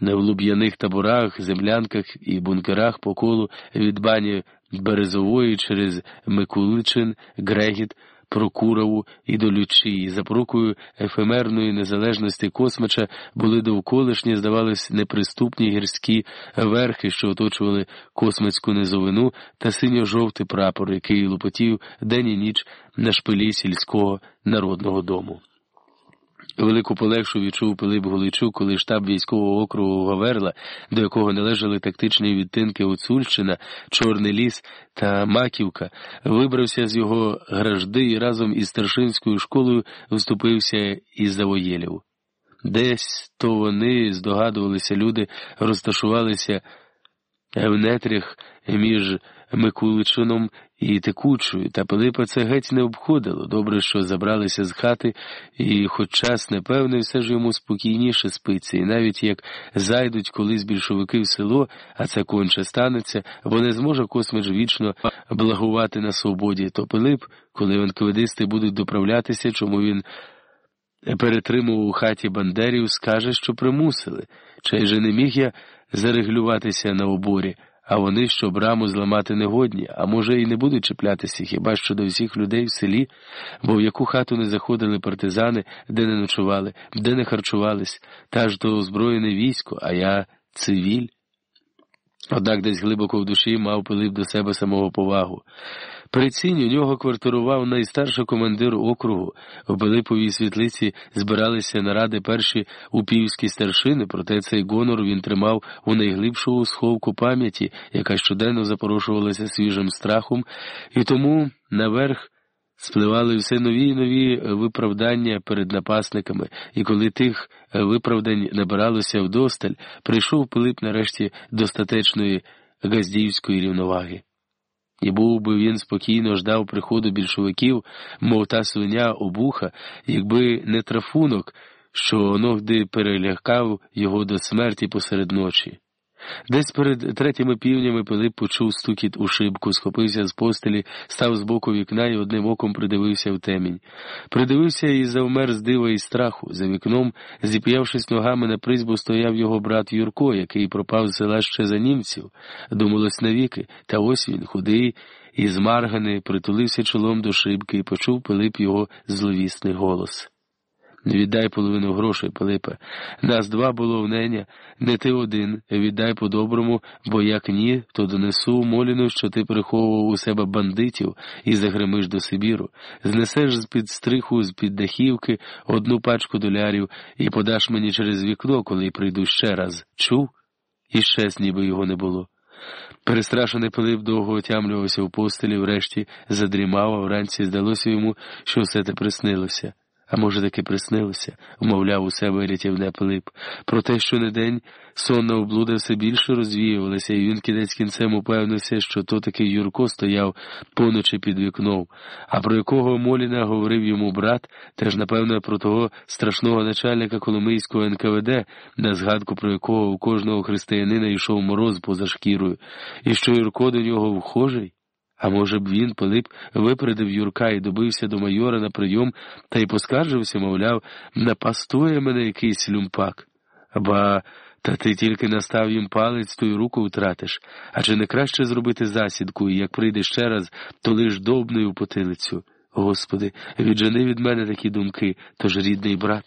в луб'яних таборах, землянках і бункерах по колу від бані Березової через Микуличин, Грегіт, Прокурову і до Лючії, запорукою ефемерної незалежності космича були довколишні, здавались, неприступні гірські верхи, що оточували космицьку низовину, та синьо-жовтий прапор, який лопотів день і ніч на шпилі сільського народного дому. Велику полегшу відчув Пилип Голичук, коли штаб військового округу Гаверла, до якого належали тактичні відтинки Оцульщина, Чорний ліс та Маківка, вибрався з його гражди і разом із старшинською школою вступився із Завоєлів. Десь то вони, здогадувалися люди, розташувалися в нетрях між Микуличином і текучою, та Пилипа це геть не обходило. Добре, що забралися з хати, і, хоч час непевний, все ж йому спокійніше спиться, і навіть як зайдуть колись більшовики в село, а це конче станеться, бо не зможе космич вічно благувати на свободі, то Пилип, коли онкведисти будуть доправлятися, чому він перетримував у хаті бандерів, скаже, що примусили, чи же не міг я зарегулюватися на оборі а вони що браму зламати не годні, а може, і не будуть чіплятися хіба що до всіх людей в селі, бо в яку хату не заходили партизани, де не ночували, де не харчувались, та ж то озброєне військо, а я цивіль. Однак десь глибоко в душі мав Пилип до себе самого повагу. При ціні у нього квартирував найстарший командир округу. В Пилиповій світлиці збиралися наради перші упівські старшини, проте цей гонор він тримав у найглибшого сховку пам'яті, яка щоденно запорошувалася свіжим страхом, і тому наверх. Спливали все нові і нові виправдання перед напасниками, і коли тих виправдань набиралося вдосталь, прийшов Пилип нарешті достатечної газдіївської рівноваги. І був би він спокійно ждав приходу більшовиків, мов та свиня обуха, якби не трафунок, що ногди перелякав його до смерті посеред ночі. Десь перед третіми півнями Пилип почув стукіт у шибку, схопився з постелі, став з боку вікна і одним оком придивився в темінь. Придивився і завмер з дива і страху. За вікном, зіп'явшись ногами на призьбу, стояв його брат Юрко, який пропав з села ще за німців. Думалось навіки, та ось він, худий і змарганий, притулився чолом до шибки і почув Пилип його зловісний голос. Віддай половину грошей, Пилипе. Нас два було в неня, не ти один. Віддай по-доброму, бо як ні, то донесу моліну, що ти приховував у себе бандитів і загримиш до Сибіру. Знесеш з під стриху, з під дахівки одну пачку долярів і подаш мені через вікно, коли прийду ще раз. Чув? І ще ніби його не було. Перестрашений Пилип довго отямлювався в постелі, врешті задрімав, а вранці здалося йому, що все те приснилося. А може, таки приснилося, вмовляв у себе рятівне Пилип. Про те, що не день сонна облуда все більше розвіювалася, і він кінець кінцем упевнився, що то таки Юрко стояв поночі під вікном, а про якого Моліна говорив йому брат, теж, напевно, про того страшного начальника Коломийського НКВД, на згадку про якого у кожного християнина йшов мороз поза шкірою, і що Юрко до нього вхожий. А може б він, Пилип, випередив Юрка і добився до майора на прийом та й поскаржився, мовляв, напастує мене якийсь люмпак. Ба, та ти тільки настав їм палець, то й руку втратиш. А чи не краще зробити засідку, і як прийде ще раз, то лиш довбною потилицю? Господи, віджени від мене такі думки, тож рідний брат.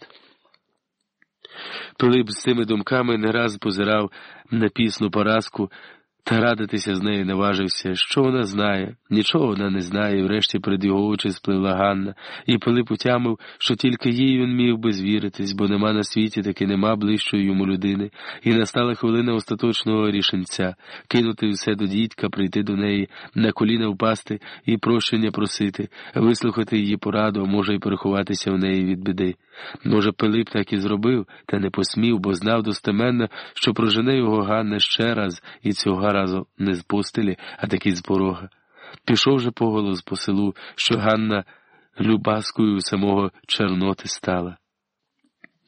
Пилип з цими думками не раз позирав на пісну поразку. Та радитися з нею не важився, що вона знає, нічого вона не знає, врешті перед його очі спливла Ганна, і Пилип утямив, що тільки їй він міг би звіритись, бо нема на світі, таки нема ближчої йому людини, і настала хвилина остаточного рішенця кинути все до дідька, прийти до неї, на коліна впасти і прощення просити, вислухати її пораду, а може й переховатися в неї від біди. Може, Пилип так і зробив, та не посмів, бо знав достеменно, що прожене його Ганна ще раз і цього разу не з постелі, а таки з порога. Пішов же поголос по селу, що Ганна любаскою самого Чорноти стала.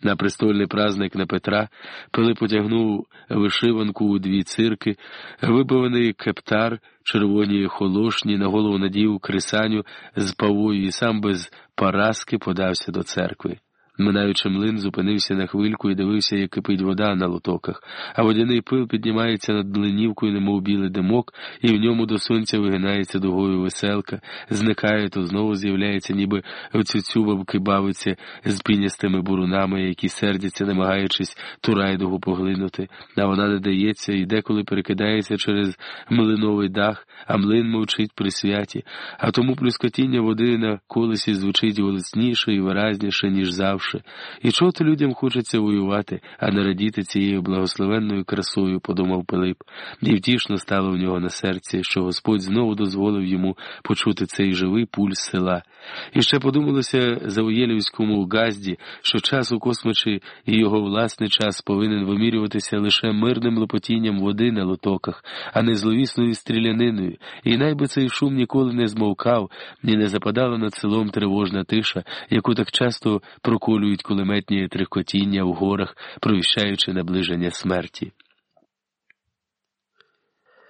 На престольний праздник на Петра Пилип потягнув вишиванку у дві цирки, вибиваний кептар, червоні холошні, на голову надів крисаню з павою і сам без поразки подався до церкви. Минаючи млин, зупинився на хвильку і дивився, як кипить вода на лотоках, а водяний пил піднімається над млинівкою, немов білий димок, і в ньому до сонця вигинається дугою веселка, зникає, то знову з'являється, ніби оцю бабки бавиться з пінястими бурунами, які сердяться, намагаючись ту райдугу поглинути, а вона не дається і деколи перекидається через млиновий дах, а млин мовчить при святі, а тому плюскотіння води на колесі звучить голосніше і виразніше, ніж завше. І чого то людям хочеться воювати, а не радіти цією благословенною красою, подумав Пилип, і втішно стало в нього на серці, що Господь знову дозволив йому почути цей живий пульс села. І ще подумалося за Уєлівському газді, що час у космочі і його власний час повинен вимірюватися лише мирним лопотінням води на лотоках, а не зловісною стріляниною, і найби цей шум ніколи не змовкав, ні не западала над селом тривожна тиша, яку так часто проколюють кулеметні трикотіння в горах, провіщаючи наближення смерті.